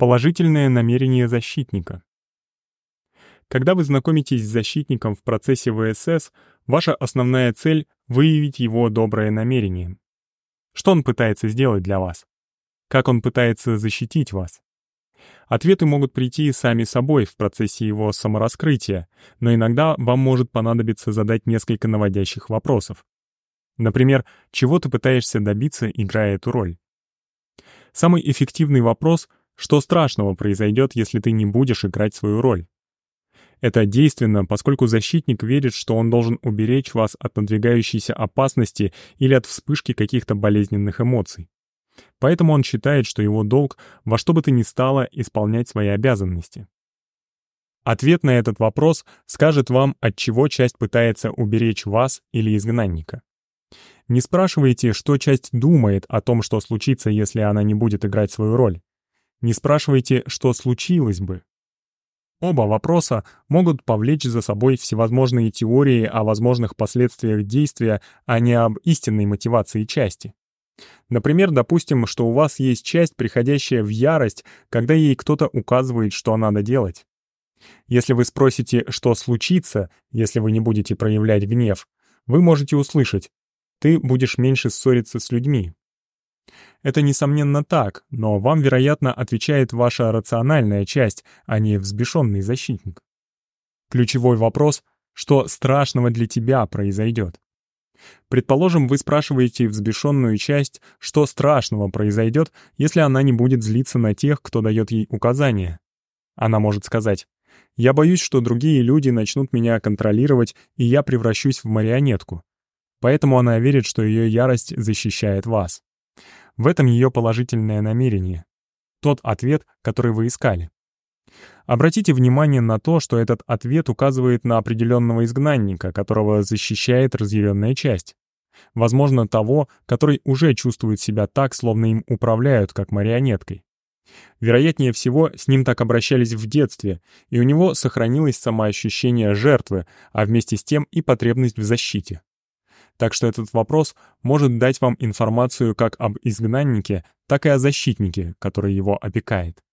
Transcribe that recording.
Положительное намерение защитника. Когда вы знакомитесь с защитником в процессе ВСС, ваша основная цель — выявить его доброе намерение. Что он пытается сделать для вас? Как он пытается защитить вас? Ответы могут прийти сами собой в процессе его самораскрытия, но иногда вам может понадобиться задать несколько наводящих вопросов. Например, чего ты пытаешься добиться, играя эту роль? Самый эффективный вопрос — что страшного произойдет, если ты не будешь играть свою роль? Это действенно, поскольку защитник верит, что он должен уберечь вас от надвигающейся опасности или от вспышки каких-то болезненных эмоций. Поэтому он считает, что его долг во что бы то ни стало исполнять свои обязанности. Ответ на этот вопрос скажет вам, от чего часть пытается уберечь вас или изгнанника. Не спрашивайте, что часть думает о том, что случится, если она не будет играть свою роль. Не спрашивайте, что случилось бы. Оба вопроса могут повлечь за собой всевозможные теории о возможных последствиях действия, а не об истинной мотивации части. Например, допустим, что у вас есть часть, приходящая в ярость, когда ей кто-то указывает, что надо делать. Если вы спросите, что случится, если вы не будете проявлять гнев, вы можете услышать «ты будешь меньше ссориться с людьми». Это, несомненно, так, но вам, вероятно, отвечает ваша рациональная часть, а не взбешенный защитник. Ключевой вопрос — что страшного для тебя произойдет? Предположим, вы спрашиваете взбешенную часть, что страшного произойдет, если она не будет злиться на тех, кто дает ей указания. Она может сказать, «Я боюсь, что другие люди начнут меня контролировать, и я превращусь в марионетку». Поэтому она верит, что ее ярость защищает вас. В этом ее положительное намерение. Тот ответ, который вы искали. Обратите внимание на то, что этот ответ указывает на определенного изгнанника, которого защищает разъяренная часть. Возможно, того, который уже чувствует себя так, словно им управляют, как марионеткой. Вероятнее всего, с ним так обращались в детстве, и у него сохранилось самоощущение жертвы, а вместе с тем и потребность в защите. Так что этот вопрос может дать вам информацию как об изгнаннике, так и о защитнике, который его опекает.